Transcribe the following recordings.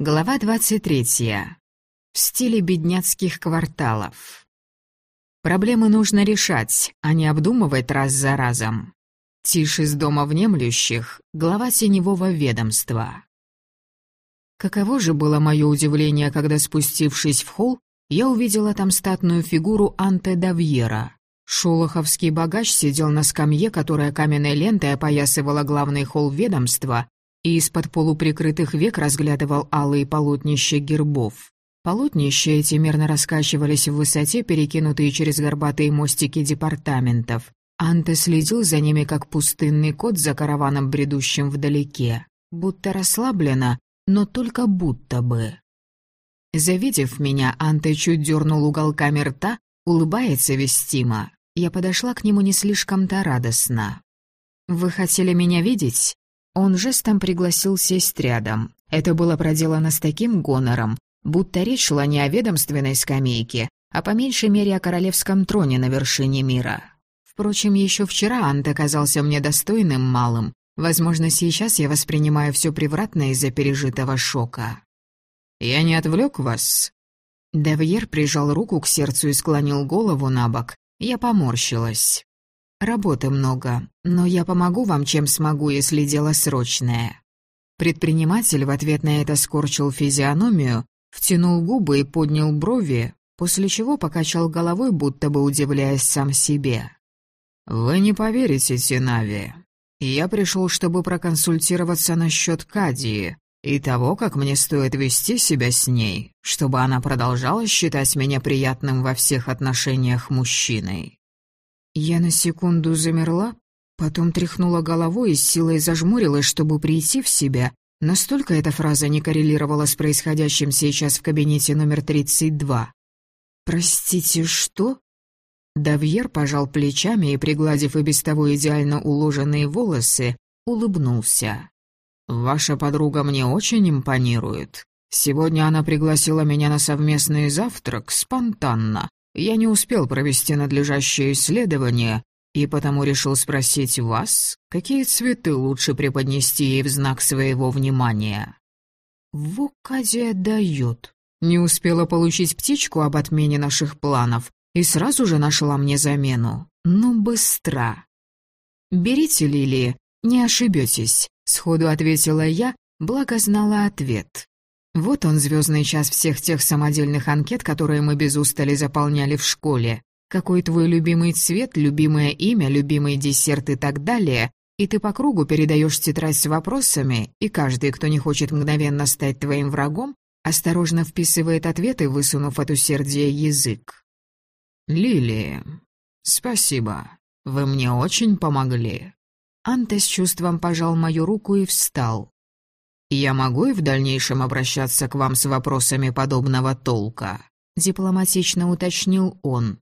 Глава 23. В стиле бедняцких кварталов. Проблемы нужно решать, а не обдумывать раз за разом. Тишь из дома внемлющих, глава теневого ведомства. Каково же было мое удивление, когда, спустившись в холл, я увидела там статную фигуру Анте Давьера. Шолоховский богач сидел на скамье, которая каменной лентой опоясывала главный холл ведомства, и из-под полуприкрытых век разглядывал алые полотнища гербов. Полотнища эти мерно раскачивались в высоте, перекинутые через горбатые мостики департаментов. Анте следил за ними, как пустынный кот за караваном, бредущим вдалеке. Будто расслабленно, но только будто бы. Завидев меня, Анте чуть дернул уголками рта, улыбается вестимо. Я подошла к нему не слишком-то радостно. «Вы хотели меня видеть?» Он жестом пригласил сесть рядом. Это было проделано с таким гонором, будто речь шла не о ведомственной скамейке, а по меньшей мере о королевском троне на вершине мира. Впрочем, еще вчера Ант оказался мне достойным малым. Возможно, сейчас я воспринимаю все превратно из-за пережитого шока. «Я не отвлек вас?» Девьер прижал руку к сердцу и склонил голову на бок. Я поморщилась. Работы много, но я помогу вам, чем смогу, если дело срочное». Предприниматель в ответ на это скорчил физиономию, втянул губы и поднял брови, после чего покачал головой, будто бы удивляясь сам себе. «Вы не поверите, Тинави. Я пришел, чтобы проконсультироваться насчет Кадии и того, как мне стоит вести себя с ней, чтобы она продолжала считать меня приятным во всех отношениях мужчиной». Я на секунду замерла, потом тряхнула головой и с силой зажмурилась, чтобы прийти в себя. Настолько эта фраза не коррелировала с происходящим сейчас в кабинете номер 32. «Простите, что?» Давьер пожал плечами и, пригладив и без того идеально уложенные волосы, улыбнулся. «Ваша подруга мне очень импонирует. Сегодня она пригласила меня на совместный завтрак спонтанно, я не успел провести надлежащее исследование, и потому решил спросить вас, какие цветы лучше преподнести ей в знак своего внимания. Вукадия дает. Не успела получить птичку об отмене наших планов и сразу же нашла мне замену. Ну, быстро. «Берите лилии, не ошибетесь», — сходу ответила я, благо знала ответ. Вот он, звездный час всех тех самодельных анкет, которые мы без устали заполняли в школе. Какой твой любимый цвет, любимое имя, любимый десерт и так далее. И ты по кругу передаешь тетрадь с вопросами, и каждый, кто не хочет мгновенно стать твоим врагом, осторожно вписывает ответы, высунув от усердия язык. «Лилия, спасибо. Вы мне очень помогли». Анте с чувством пожал мою руку и встал. «Я могу и в дальнейшем обращаться к вам с вопросами подобного толка?» — дипломатично уточнил он.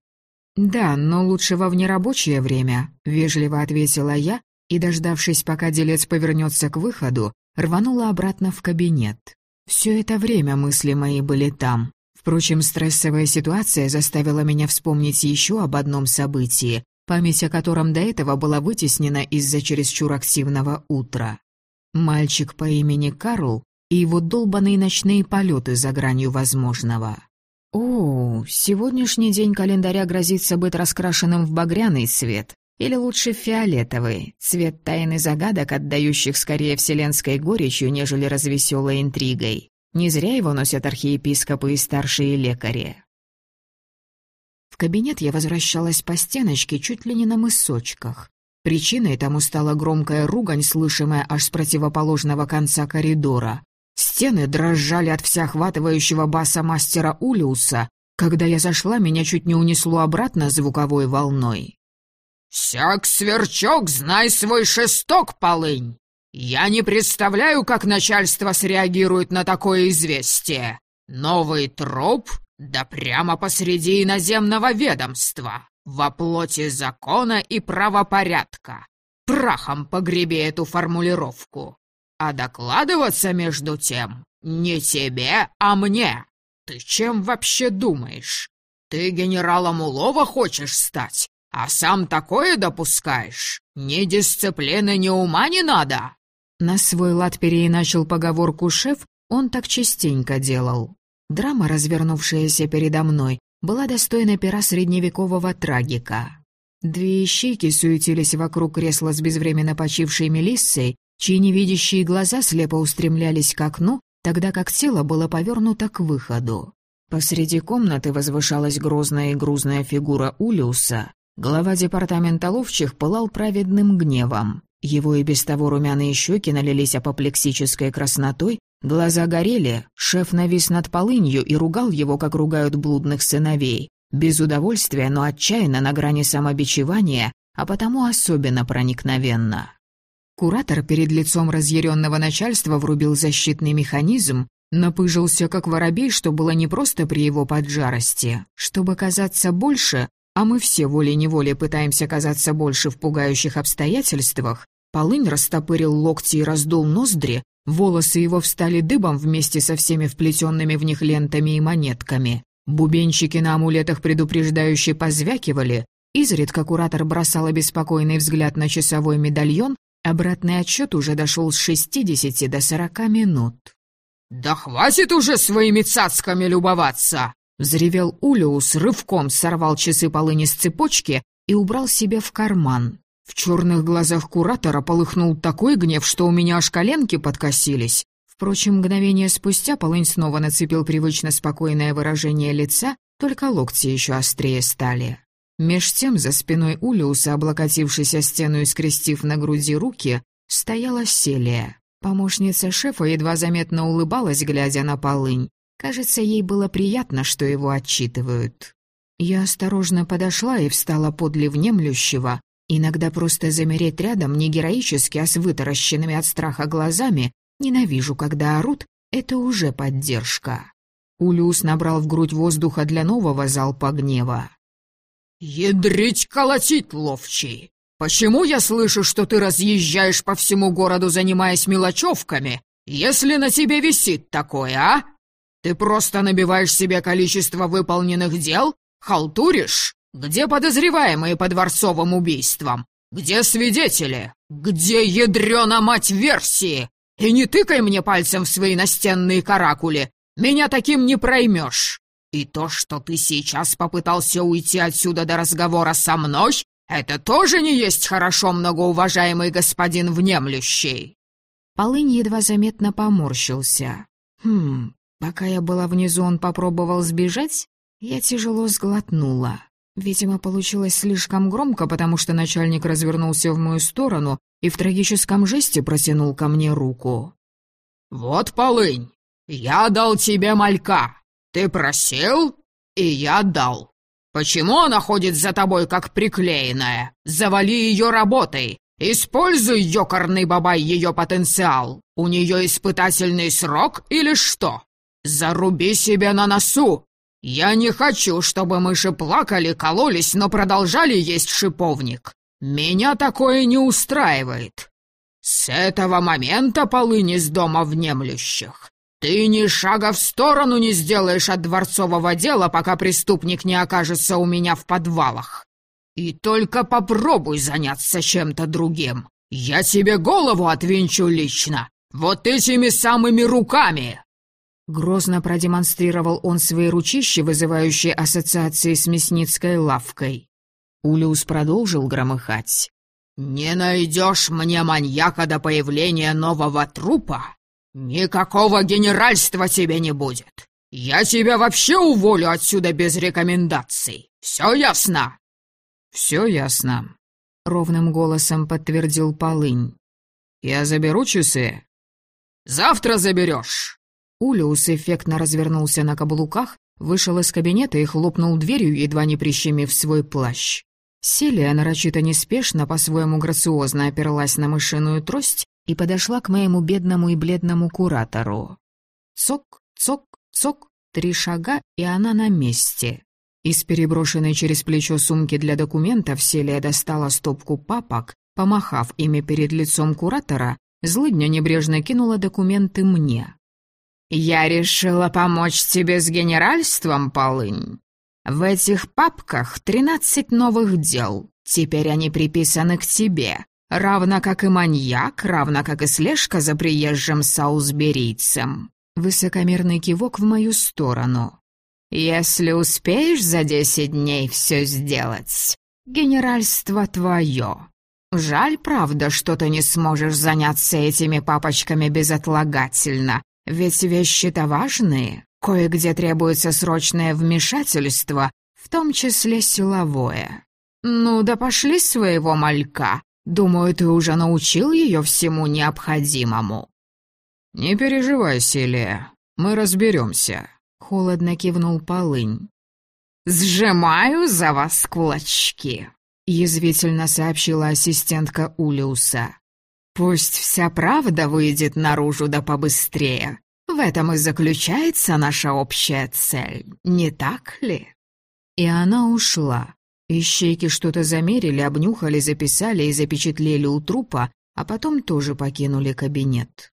«Да, но лучше во внерабочее время», — вежливо ответила я и, дождавшись, пока делец повернется к выходу, рванула обратно в кабинет. Все это время мысли мои были там. Впрочем, стрессовая ситуация заставила меня вспомнить еще об одном событии, память о котором до этого была вытеснена из-за чересчур активного утра. Мальчик по имени Карл и его долбанные ночные полеты за гранью возможного. О, сегодняшний день календаря грозится быть раскрашенным в багряный цвет, или лучше фиолетовый, цвет тайны загадок, отдающих скорее вселенской горечью, нежели развеселой интригой. Не зря его носят архиепископы и старшие лекари. В кабинет я возвращалась по стеночке чуть ли не на мысочках. Причиной тому стала громкая ругань, слышимая аж с противоположного конца коридора. Стены дрожали от всеохватывающего баса мастера Улиуса. Когда я зашла, меня чуть не унесло обратно звуковой волной. «Сяк, сверчок, знай свой шесток, полынь! Я не представляю, как начальство среагирует на такое известие. Новый троп? Да прямо посреди иноземного ведомства во плоти закона и правопорядка. Прахом погреби эту формулировку. А докладываться между тем не тебе, а мне. Ты чем вообще думаешь? Ты генералом Улова хочешь стать, а сам такое допускаешь? Ни дисциплины, ни ума не надо. На свой лад переиначил поговорку шеф, Он так частенько делал. Драма, развернувшаяся передо мной, была достойна пера средневекового трагика. Две ищейки суетились вокруг кресла с безвременно почившей Мелиссой, чьи невидящие глаза слепо устремлялись к окну, тогда как тело было повернуто к выходу. Посреди комнаты возвышалась грозная и грузная фигура Улиуса. Глава департамента ловчих пылал праведным гневом. Его и без того румяные щеки налились апоплексической краснотой, глаза горели, шеф навис над полынью и ругал его, как ругают блудных сыновей. Без удовольствия, но отчаянно на грани самобичевания, а потому особенно проникновенно. Куратор перед лицом разъяренного начальства врубил защитный механизм, напыжился как воробей, что было не просто при его поджарости. Чтобы казаться больше, а мы все волей-неволей пытаемся казаться больше в пугающих обстоятельствах, полынь растопырил локти и раздул ноздри, волосы его встали дыбом вместе со всеми вплетенными в них лентами и монетками. Бубенчики на амулетах предупреждающе позвякивали, изредка куратор бросал обеспокоенный взгляд на часовой медальон, Обратный отчет уже дошел с 60 до 40 минут. «Да хватит уже своими цацками любоваться!» Взревел Улиус, рывком сорвал часы полыни с цепочки и убрал себе в карман. В черных глазах куратора полыхнул такой гнев, что у меня аж коленки подкосились. Впрочем, мгновение спустя полынь снова нацепил привычно спокойное выражение лица, только локти еще острее стали. Меж тем за спиной Улиуса, облокотившись о стену и скрестив на груди руки, стояла Селия. Помощница шефа едва заметно улыбалась, глядя на полынь. Кажется, ей было приятно, что его отчитывают. Я осторожно подошла и встала подле внемлющего. Иногда просто замереть рядом не героически, а с вытаращенными от страха глазами. Ненавижу, когда орут, это уже поддержка. Улиус набрал в грудь воздуха для нового залпа гнева. «Ядрить колотить, ловчий! Почему я слышу, что ты разъезжаешь по всему городу, занимаясь мелочевками, если на тебе висит такое, а? Ты просто набиваешь себе количество выполненных дел? Халтуришь? Где подозреваемые по дворцовым убийствам? Где свидетели? Где ядрена мать версии? И не тыкай мне пальцем в свои настенные каракули, меня таким не проймешь!» И то, что ты сейчас попытался уйти отсюда до разговора со мной, это тоже не есть хорошо, многоуважаемый господин внемлющий!» Полынь едва заметно поморщился. «Хм, пока я была внизу, он попробовал сбежать?» Я тяжело сглотнула. Видимо, получилось слишком громко, потому что начальник развернулся в мою сторону и в трагическом жесте протянул ко мне руку. «Вот, Полынь, я дал тебе малька. «Ты просил, и я дал. Почему она ходит за тобой, как приклеенная? Завали ее работой. Используй, ёкарный бабай, ее потенциал. У нее испытательный срок или что? Заруби себе на носу. Я не хочу, чтобы мыши плакали, кололись, но продолжали есть шиповник. Меня такое не устраивает. С этого момента полынь из дома внемлющих. «Ты ни шага в сторону не сделаешь от дворцового дела, пока преступник не окажется у меня в подвалах. И только попробуй заняться чем-то другим. Я тебе голову отвинчу лично, вот этими самыми руками!» Грозно продемонстрировал он свои ручища, вызывающие ассоциации с мясницкой лавкой. Улиус продолжил громыхать. «Не найдешь мне маньяка до появления нового трупа, «Никакого генеральства тебе не будет. Я тебя вообще уволю отсюда без рекомендаций. Все ясно?» «Все ясно», — ровным голосом подтвердил Полынь. «Я заберу часы?» «Завтра заберешь». Улиус эффектно развернулся на каблуках, вышел из кабинета и хлопнул дверью, едва не прищемив свой плащ. Селия нарочито неспешно, по-своему грациозно оперлась на мышиную трость и подошла к моему бедному и бледному куратору. Цок, цок, цок, три шага, и она на месте. Из переброшенной через плечо сумки для документов Селия достала стопку папок, помахав ими перед лицом куратора, злыдня небрежно кинула документы мне. «Я решила помочь тебе с генеральством, Полынь. В этих папках тринадцать новых дел. Теперь они приписаны к тебе. Равно как и маньяк, равно как и слежка за приезжим саусберийцем. Высокомерный кивок в мою сторону. «Если успеешь за десять дней все сделать, генеральство твое. Жаль, правда, что ты не сможешь заняться этими папочками безотлагательно, ведь вещи-то важные. Кое-где требуется срочное вмешательство, в том числе силовое. Ну да пошли своего малька. Думаю, ты уже научил ее всему необходимому. Не переживай, Селия, мы разберемся. Холодно кивнул Полынь. «Сжимаю за вас кулачки», — язвительно сообщила ассистентка Улиуса. «Пусть вся правда выйдет наружу да побыстрее. В этом и заключается наша общая цель, не так ли?» И она ушла. Ищейки что-то замерили, обнюхали, записали и запечатлели у трупа, а потом тоже покинули кабинет.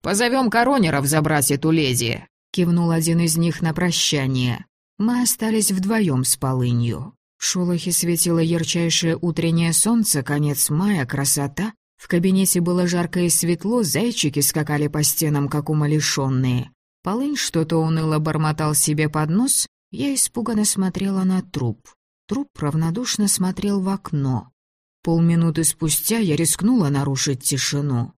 «Позовем коронеров забрать эту леди», — кивнул один из них на прощание. Мы остались вдвоем с полынью. В шолохе светило ярчайшее утреннее солнце, конец мая, красота. В кабинете было жарко и светло, зайчики скакали по стенам, как умалишенные. Полынь что-то уныло бормотал себе под нос, я испуганно смотрела на труп. Труп равнодушно смотрел в окно. Полминуты спустя я рискнула нарушить тишину.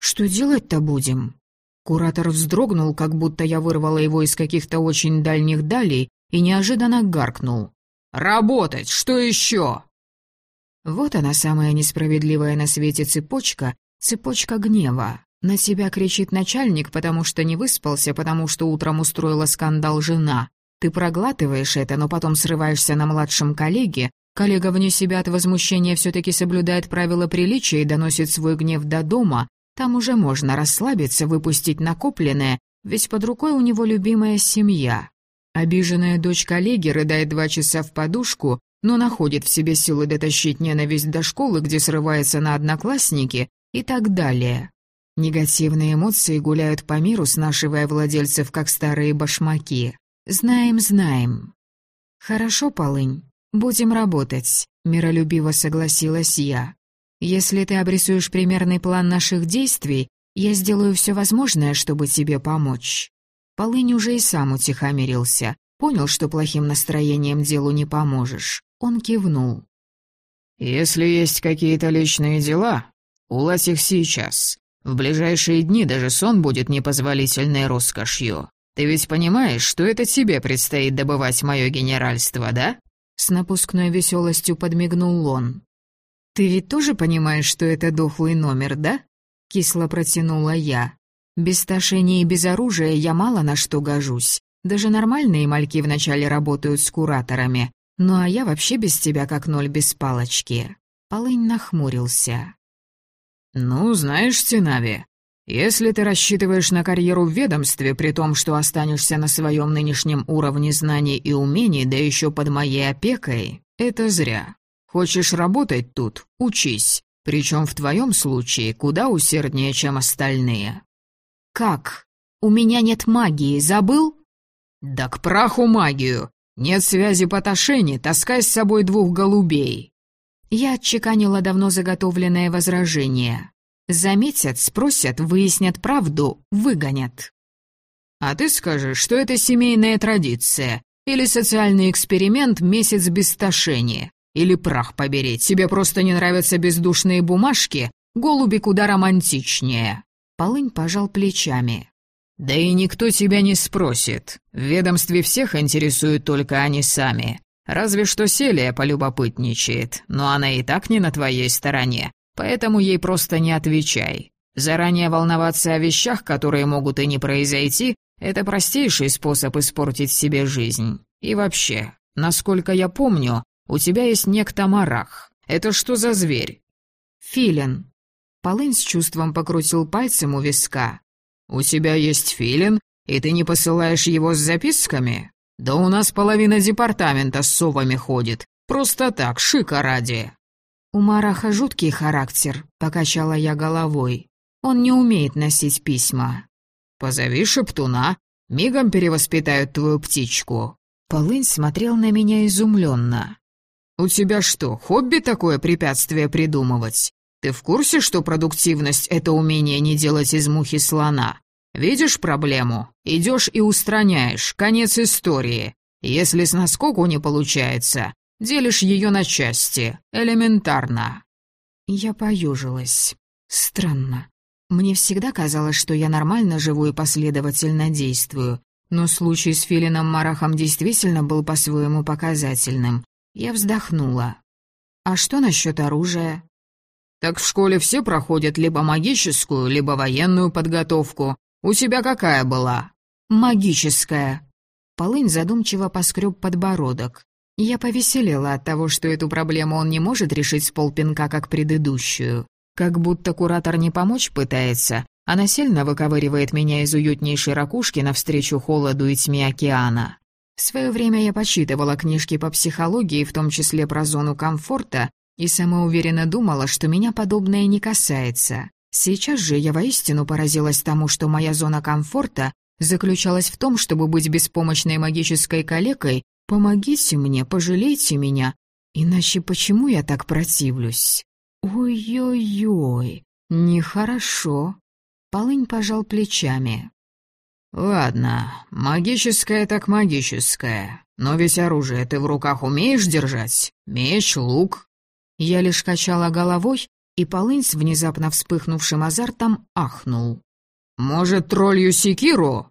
«Что делать-то будем?» Куратор вздрогнул, как будто я вырвала его из каких-то очень дальних далей, и неожиданно гаркнул. «Работать! Что еще?» Вот она, самая несправедливая на свете цепочка, цепочка гнева. На себя кричит начальник, потому что не выспался, потому что утром устроила скандал жена. Ты проглатываешь это, но потом срываешься на младшем коллеге. Коллега вне себя от возмущения все-таки соблюдает правила приличия и доносит свой гнев до дома. Там уже можно расслабиться, выпустить накопленное, ведь под рукой у него любимая семья. Обиженная дочь коллеги рыдает два часа в подушку, но находит в себе силы дотащить ненависть до школы, где срывается на одноклассники и так далее. Негативные эмоции гуляют по миру, снашивая владельцев, как старые башмаки. «Знаем, знаем». «Хорошо, Полынь, будем работать», — миролюбиво согласилась я. «Если ты обрисуешь примерный план наших действий, я сделаю все возможное, чтобы тебе помочь». Полынь уже и сам утихомирился, понял, что плохим настроением делу не поможешь. Он кивнул. «Если есть какие-то личные дела, уладь их сейчас. В ближайшие дни даже сон будет непозволительной роскошью. Ты ведь понимаешь, что это тебе предстоит добывать мое генеральство, да?» С напускной веселостью подмигнул он. «Ты ведь тоже понимаешь, что это дохлый номер, да?» Кисло протянула я. «Без сташения и без оружия я мало на что гожусь. Даже нормальные мальки вначале работают с кураторами. Ну а я вообще без тебя как ноль без палочки». Полынь нахмурился. «Ну, знаешь, Тинави, если ты рассчитываешь на карьеру в ведомстве, при том, что останешься на своем нынешнем уровне знаний и умений, да еще под моей опекой, это зря. Хочешь работать тут — учись, причем в твоем случае куда усерднее, чем остальные». «Как? У меня нет магии, забыл?» «Да к праху магию! Нет связи по Ташене, таскай с собой двух голубей!» Я отчеканила давно заготовленное возражение. Заметят, спросят, выяснят правду, выгонят. А ты скажешь, что это семейная традиция, или социальный эксперимент месяц без тошения, или прах побери, тебе просто не нравятся бездушные бумажки, голуби куда романтичнее. Полынь пожал плечами. Да и никто тебя не спросит. В ведомстве всех интересуют только они сами. Разве что Селия полюбопытничает, но она и так не на твоей стороне. Поэтому ей просто не отвечай. Заранее волноваться о вещах, которые могут и не произойти, это простейший способ испортить себе жизнь. И вообще, насколько я помню, у тебя есть некто Марах. Это что за зверь? Филин. Полынь с чувством покрутил пальцем у виска. У тебя есть филин, и ты не посылаешь его с записками? Да у нас половина департамента с совами ходит. Просто так, шика ради. «У Мараха жуткий характер», — покачала я головой. «Он не умеет носить письма». «Позови шептуна, мигом перевоспитают твою птичку». Полынь смотрел на меня изумленно. «У тебя что, хобби такое препятствие придумывать? Ты в курсе, что продуктивность — это умение не делать из мухи слона? Видишь проблему? Идешь и устраняешь. Конец истории. Если с наскоку не получается, делишь ее на части. Элементарно». Я поюжилась. Странно. Мне всегда казалось, что я нормально живу и последовательно действую. Но случай с Филином Марахом действительно был по-своему показательным. Я вздохнула. «А что насчет оружия?» «Так в школе все проходят либо магическую, либо военную подготовку. У тебя какая была?» «Магическая». Полынь задумчиво поскреб подбородок. Я повеселела от того, что эту проблему он не может решить с полпинка, как предыдущую. Как будто куратор не помочь пытается, а насильно выковыривает меня из уютнейшей ракушки навстречу холоду и тьме океана. В свое время я почитывала книжки по психологии, в том числе про зону комфорта, и самоуверенно думала, что меня подобное не касается. Сейчас же я воистину поразилась тому, что моя зона комфорта заключалась в том, чтобы быть беспомощной магической калекой «помогите мне, пожалейте меня», иначе почему я так противлюсь? Ой-ой-ой, нехорошо. Полынь пожал плечами. «Ладно, магическое так магическое. Но ведь оружие ты в руках умеешь держать? Меч, лук?» Я лишь качала головой, и Полынь с внезапно вспыхнувшим азартом ахнул. «Может, троллью секиру?»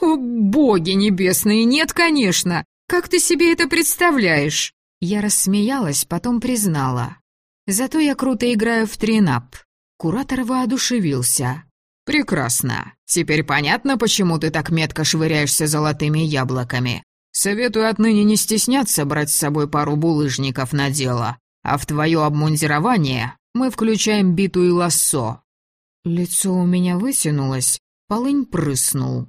«О, боги небесные, нет, конечно! Как ты себе это представляешь?» Я рассмеялась, потом признала. «Зато я круто играю в тринап». Куратор воодушевился. «Прекрасно. Теперь понятно, почему ты так метко швыряешься золотыми яблоками. Советую отныне не стесняться брать с собой пару булыжников на дело, а в твое обмундирование мы включаем биту и лассо». Лицо у меня вытянулось, полынь прыснул.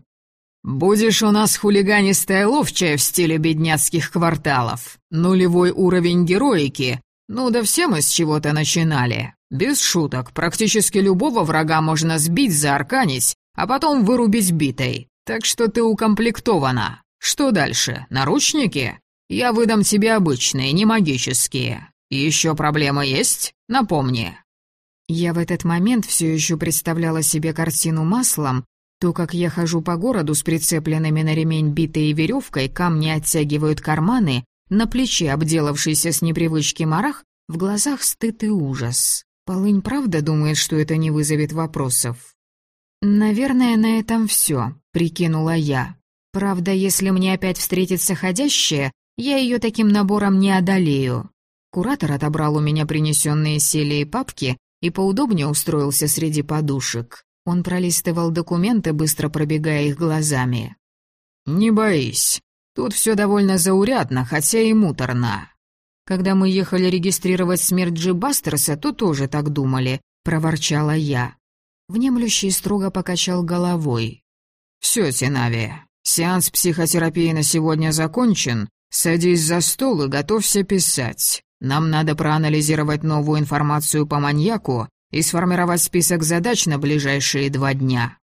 «Будешь у нас хулиганистая ловчая в стиле бедняцких кварталов. Нулевой уровень героики. Ну да все мы с чего-то начинали. Без шуток, практически любого врага можно сбить, заарканить, а потом вырубить битой. Так что ты укомплектована. Что дальше, наручники? Я выдам тебе обычные, не магические. Еще проблема есть? Напомни». Я в этот момент все еще представляла себе картину маслом, то, как я хожу по городу с прицепленными на ремень битой веревкой, камни оттягивают карманы, на плече обделавшийся с непривычки марах, в глазах стыд и ужас. Полынь правда думает, что это не вызовет вопросов? «Наверное, на этом все», — прикинула я. «Правда, если мне опять встретится ходящая, я ее таким набором не одолею». Куратор отобрал у меня принесенные селии папки и поудобнее устроился среди подушек. Он пролистывал документы, быстро пробегая их глазами. «Не боись. Тут все довольно заурядно, хотя и муторно. Когда мы ехали регистрировать смерть Джи Бастерса, то тоже так думали», — проворчала я. Внемлющий строго покачал головой. «Все, Тинави, сеанс психотерапии на сегодня закончен. Садись за стол и готовься писать. Нам надо проанализировать новую информацию по маньяку и сформировать список задач на ближайшие два дня».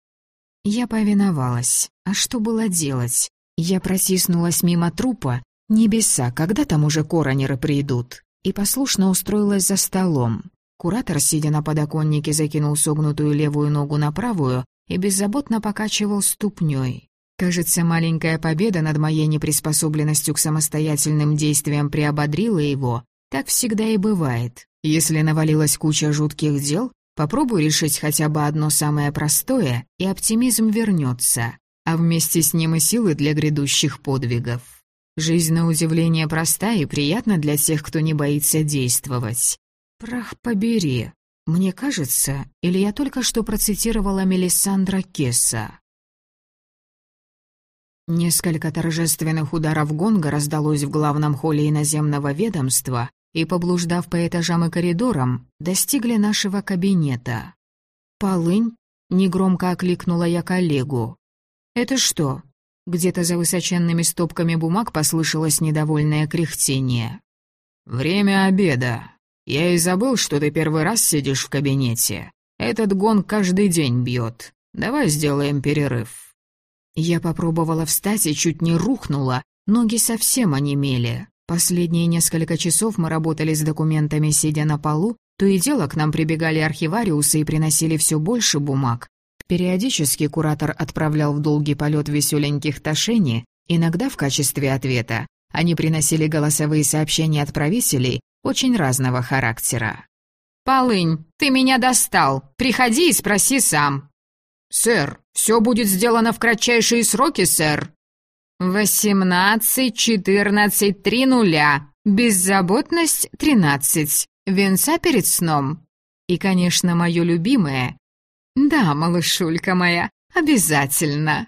Я повиновалась. А что было делать? Я протиснулась мимо трупа Небеса, когда там уже коронеры придут? И послушно устроилась за столом. Куратор, сидя на подоконнике, закинул согнутую левую ногу на правую и беззаботно покачивал ступней. Кажется, маленькая победа над моей неприспособленностью к самостоятельным действиям приободрила его. Так всегда и бывает. Если навалилась куча жутких дел, попробуй решить хотя бы одно самое простое, и оптимизм вернется, а вместе с ним и силы для грядущих подвигов. Жизнь, на удивление, проста и приятна для тех, кто не боится действовать. Прах побери. Мне кажется, или я только что процитировала Мелисандра Кесса. Несколько торжественных ударов гонга раздалось в главном холле иноземного ведомства и, поблуждав по этажам и коридорам, достигли нашего кабинета. «Полынь?» — негромко окликнула я коллегу. «Это что, где-то за высоченными стопками бумаг послышалось недовольное кряхтение. «Время обеда. Я и забыл, что ты первый раз сидишь в кабинете. Этот гон каждый день бьет. Давай сделаем перерыв». Я попробовала встать и чуть не рухнула, ноги совсем онемели. Последние несколько часов мы работали с документами, сидя на полу, то и дело к нам прибегали архивариусы и приносили все больше бумаг. Периодически куратор отправлял в долгий полет веселеньких Ташени, иногда в качестве ответа. Они приносили голосовые сообщения отправителей очень разного характера. «Полынь, ты меня достал. Приходи и спроси сам». «Сэр, все будет сделано в кратчайшие сроки, сэр». «Восемнадцать, четырнадцать, три нуля. Беззаботность — тринадцать. Венца перед сном. И, конечно, мое любимое. Да, малышулька моя, обязательно».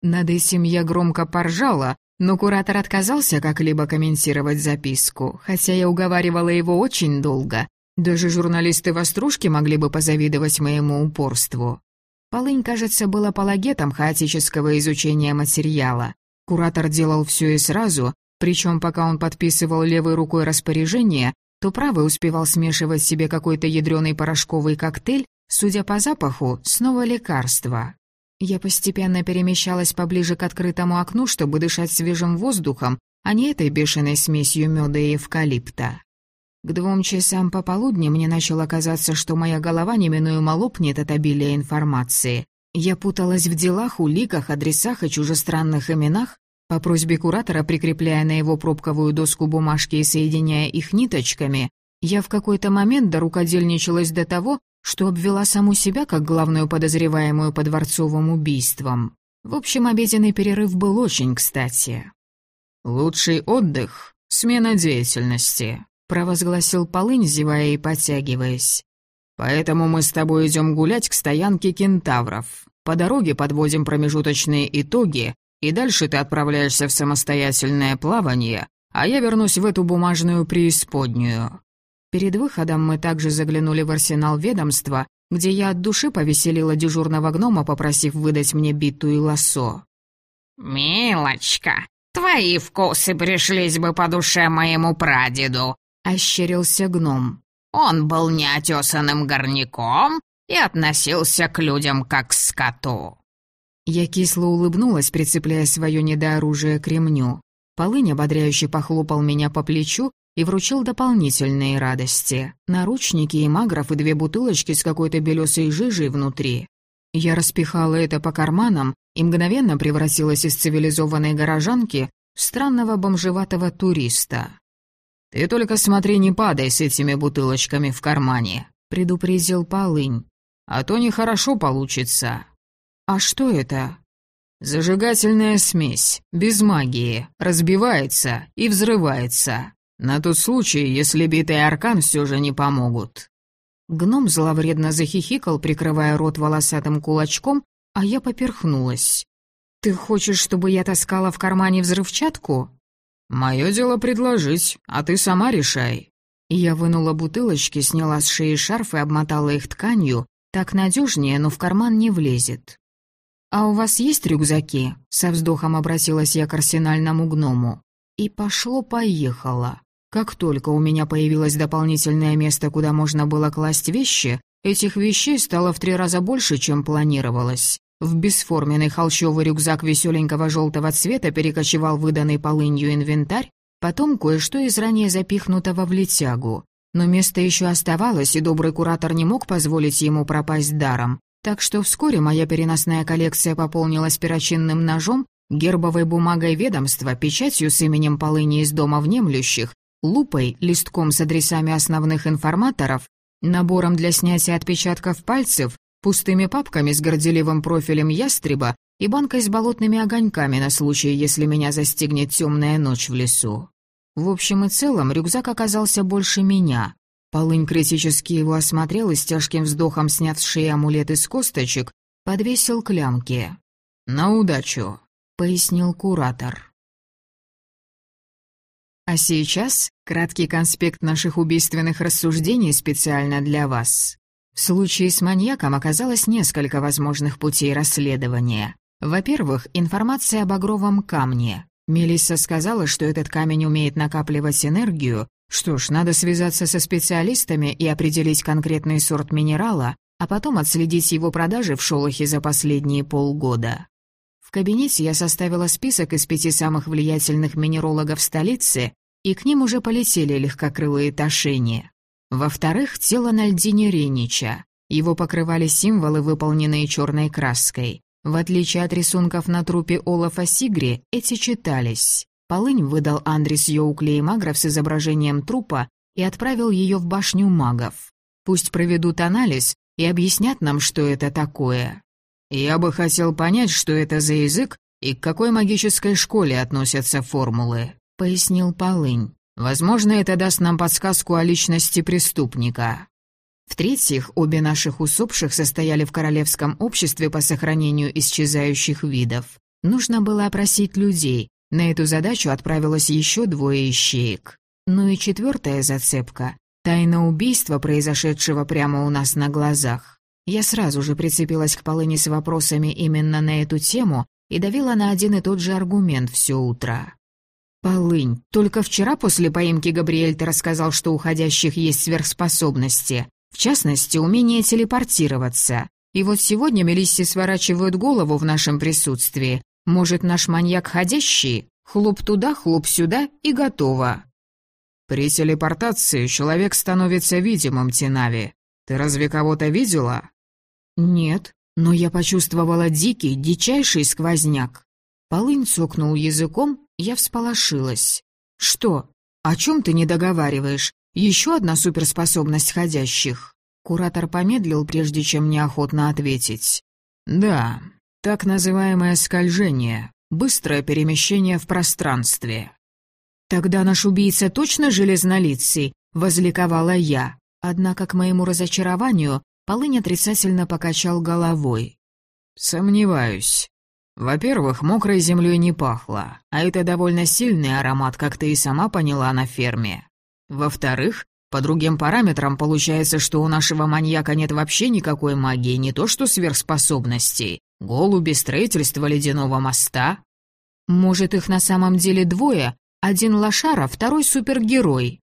Над этим я громко поржала, но куратор отказался как-либо комментировать записку, хотя я уговаривала его очень долго. Даже журналисты в Остружке могли бы позавидовать моему упорству. Полынь, кажется, был апологетом хаотического изучения материала. Куратор делал все и сразу, причем пока он подписывал левой рукой распоряжение, то правый успевал смешивать себе какой-то ядреный порошковый коктейль, судя по запаху, снова лекарство. Я постепенно перемещалась поближе к открытому окну, чтобы дышать свежим воздухом, а не этой бешеной смесью меда и эвкалипта. К двум часам пополудни мне начало казаться, что моя голова неминуемо лопнет от обилия информации. Я путалась в делах, уликах, адресах и чужестранных именах, по просьбе куратора прикрепляя на его пробковую доску бумажки и соединяя их ниточками, я в какой-то момент дорукодельничалась до того, что обвела саму себя как главную подозреваемую по дворцовым убийствам. В общем, обеденный перерыв был очень кстати. «Лучший отдых — смена деятельности», — провозгласил Полынь, зевая и подтягиваясь. «Поэтому мы с тобой идем гулять к стоянке кентавров. По дороге подводим промежуточные итоги, и дальше ты отправляешься в самостоятельное плавание, а я вернусь в эту бумажную преисподнюю». Перед выходом мы также заглянули в арсенал ведомства, где я от души повеселила дежурного гнома, попросив выдать мне биту и лассо. «Милочка, твои вкусы пришлись бы по душе моему прадеду», ощерился гном. «Он был неотесанным горняком и относился к людям как к скоту». Я кисло улыбнулась, прицепляя свое недооружие к ремню. Полынь ободряюще похлопал меня по плечу и вручил дополнительные радости. Наручники и маграф и две бутылочки с какой-то белесой жижей внутри. Я распихала это по карманам и мгновенно превратилась из цивилизованной горожанки в странного бомжеватого туриста. «Ты только смотри, не падай с этими бутылочками в кармане», — предупредил Полынь. «А то нехорошо получится». «А что это?» «Зажигательная смесь, без магии, разбивается и взрывается. На тот случай, если битый аркан все же не помогут». Гном зловредно захихикал, прикрывая рот волосатым кулачком, а я поперхнулась. «Ты хочешь, чтобы я таскала в кармане взрывчатку?» «Мое дело предложить, а ты сама решай». Я вынула бутылочки, сняла с шеи шарф и обмотала их тканью. Так надежнее, но в карман не влезет. «А у вас есть рюкзаки?» — со вздохом обратилась я к арсенальному гному. И пошло-поехало. Как только у меня появилось дополнительное место, куда можно было класть вещи, этих вещей стало в три раза больше, чем планировалось. В бесформенный холщовый рюкзак веселенького желтого цвета перекочевал выданный полынью инвентарь, потом кое-что из ранее запихнутого в летягу. Но место еще оставалось, и добрый куратор не мог позволить ему пропасть даром. Так что вскоре моя переносная коллекция пополнилась перочинным ножом, гербовой бумагой ведомства, печатью с именем полыни из дома внемлющих, лупой, листком с адресами основных информаторов, набором для снятия отпечатков пальцев, пустыми папками с горделивым профилем ястреба и банкой с болотными огоньками на случай, если меня застигнет темная ночь в лесу. В общем и целом, рюкзак оказался больше меня. Полынь критически его осмотрел и с тяжким вздохом, сняв с шеи амулет из косточек, подвесил к лямке. «На удачу», — пояснил куратор. А сейчас краткий конспект наших убийственных рассуждений специально для вас. В случае с маньяком оказалось несколько возможных путей расследования. Во-первых, информация об багровом камне. Мелисса сказала, что этот камень умеет накапливать энергию. Что ж, надо связаться со специалистами и определить конкретный сорт минерала, а потом отследить его продажи в шолохе за последние полгода. В кабинете я составила список из пяти самых влиятельных минерологов столицы, и к ним уже полетели легкокрылые тошения. Во-вторых, тело на льдине Ренича. Его покрывали символы, выполненные черной краской. В отличие от рисунков на трупе Олафа Сигри, эти читались. Полынь выдал Андрис Йоуклей Магров с изображением трупа и отправил ее в башню магов. Пусть проведут анализ и объяснят нам, что это такое. Я бы хотел понять, что это за язык и к какой магической школе относятся формулы, пояснил Полынь. Возможно, это даст нам подсказку о личности преступника. В-третьих, обе наших усопших состояли в Королевском обществе по сохранению исчезающих видов. Нужно было опросить людей. На эту задачу отправилось еще двое ищеек. Ну и четвертая зацепка — тайна убийства, произошедшего прямо у нас на глазах. Я сразу же прицепилась к Полыне с вопросами именно на эту тему и давила на один и тот же аргумент все утро. «Полынь, только вчера после поимки Габриэль ты рассказал, что у уходящих есть сверхспособности. В частности, умение телепортироваться. И вот сегодня Мелисси сворачивают голову в нашем присутствии. Может, наш маньяк ходящий? Хлоп туда, хлоп сюда и готово. При телепортации человек становится видимым, Тинави. Ты разве кого-то видела? Нет, но я почувствовала дикий, дичайший сквозняк. Полынь цокнул языком, я всполошилась. Что? О чем ты не договариваешь? Еще одна суперспособность ходящих. Куратор помедлил, прежде чем неохотно ответить. Да, так называемое скольжение, быстрое перемещение в пространстве. Тогда наш убийца точно железнолицый, возликовала я. Однако, к моему разочарованию, Полынь отрицательно покачал головой. «Сомневаюсь. Во-первых, мокрой землей не пахло, а это довольно сильный аромат, как ты и сама поняла на ферме. Во-вторых, по другим параметрам получается, что у нашего маньяка нет вообще никакой магии, не то что сверхспособностей. Голуби, строительство ледяного моста. Может, их на самом деле двое? Один лошара, второй супергерой.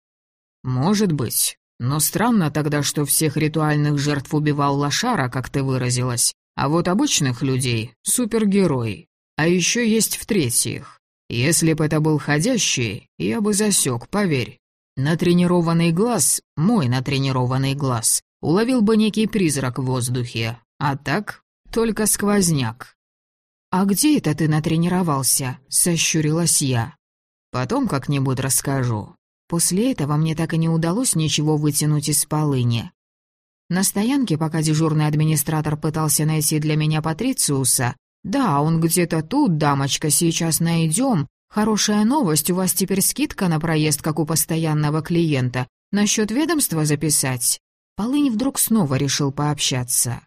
Может быть. Но странно тогда, что всех ритуальных жертв убивал лошара, как ты выразилась, а вот обычных людей — супергерой. А еще есть в-третьих. Если бы это был ходящий, я бы засек, поверь. Натренированный глаз, мой натренированный глаз, уловил бы некий призрак в воздухе, а так только сквозняк. «А где это ты натренировался?» — сощурилась я. «Потом как-нибудь расскажу». После этого мне так и не удалось ничего вытянуть из полыни. На стоянке, пока дежурный администратор пытался найти для меня Патрициуса, «Да, он где-то тут, дамочка, сейчас найдем, «Хорошая новость, у вас теперь скидка на проезд, как у постоянного клиента. Насчет ведомства записать?» Полынь вдруг снова решил пообщаться.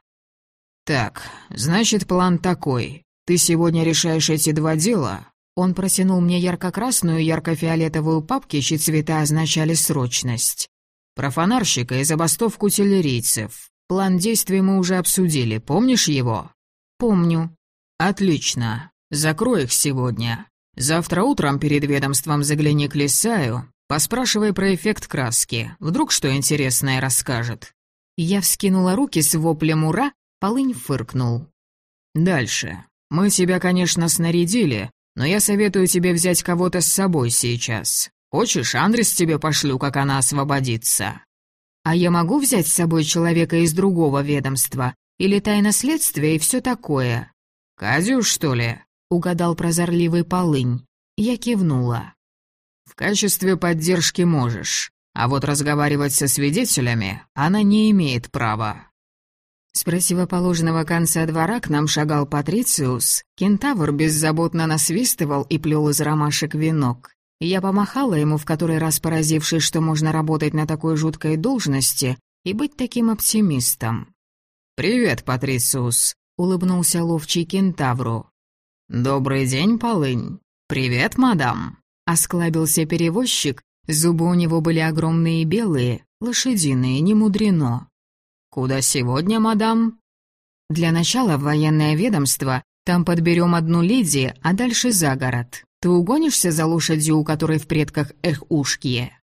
«Так, значит, план такой. Ты сегодня решаешь эти два дела?» Он протянул мне ярко-красную и ярко-фиолетовую папки, чьи цвета означали срочность. «Про фонарщика и забастовку телерийцев. План действий мы уже обсудили, помнишь его?» «Помню». «Отлично. Закрой их сегодня. Завтра утром перед ведомством загляни к Лисаю, поспрашивай про эффект краски, вдруг что интересное расскажет». Я вскинула руки с воплем «Ура!», Полынь фыркнул. «Дальше. Мы тебя, конечно, снарядили, но я советую тебе взять кого-то с собой сейчас. Хочешь, Андрес тебе пошлю, как она освободится?» «А я могу взять с собой человека из другого ведомства? Или тайна следствия и все такое?» «Кадю, что ли?» угадал прозорливый полынь. Я кивнула. «В качестве поддержки можешь, а вот разговаривать со свидетелями она не имеет права». С противоположного конца двора к нам шагал Патрициус. Кентавр беззаботно насвистывал и плел из ромашек венок. Я помахала ему, в который раз поразившись, что можно работать на такой жуткой должности и быть таким оптимистом. «Привет, Патрициус», — улыбнулся ловчий кентавру. «Добрый день, Полынь. Привет, мадам!» Осклабился перевозчик, зубы у него были огромные и белые, лошадиные, не мудрено. «Куда сегодня, мадам?» «Для начала в военное ведомство, там подберем одну леди, а дальше за город. Ты угонишься за лошадью, у которой в предках эх ушкие?»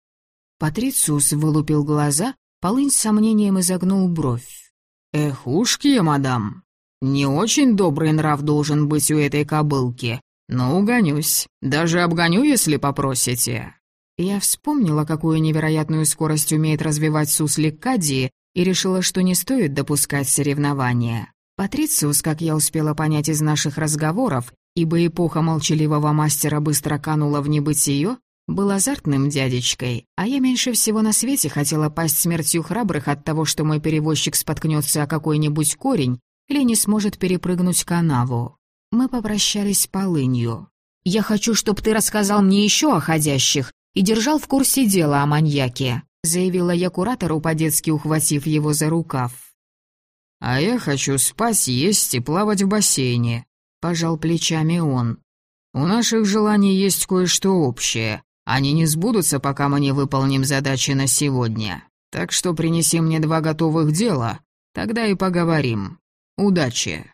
Патрициус вылупил глаза, Полынь с сомнением изогнул бровь. «Эх ушкие, мадам?» Не очень добрый нрав должен быть у этой кобылки, но угонюсь. Даже обгоню, если попросите». Я вспомнила, какую невероятную скорость умеет развивать суслик Кадии, и решила, что не стоит допускать соревнования. Патрициус, как я успела понять из наших разговоров, ибо эпоха молчаливого мастера быстро канула в небытие, был азартным дядечкой, а я меньше всего на свете хотела пасть смертью храбрых от того, что мой перевозчик споткнется о какой-нибудь корень или не сможет перепрыгнуть канаву. Мы попрощались полынью. «Я хочу, чтобы ты рассказал мне еще о ходящих и держал в курсе дела о маньяке», заявила я куратору, по-детски ухватив его за рукав. «А я хочу спать, есть и плавать в бассейне», — пожал плечами он. «У наших желаний есть кое-что общее. Они не сбудутся, пока мы не выполним задачи на сегодня. Так что принеси мне два готовых дела, тогда и поговорим. Удачи!»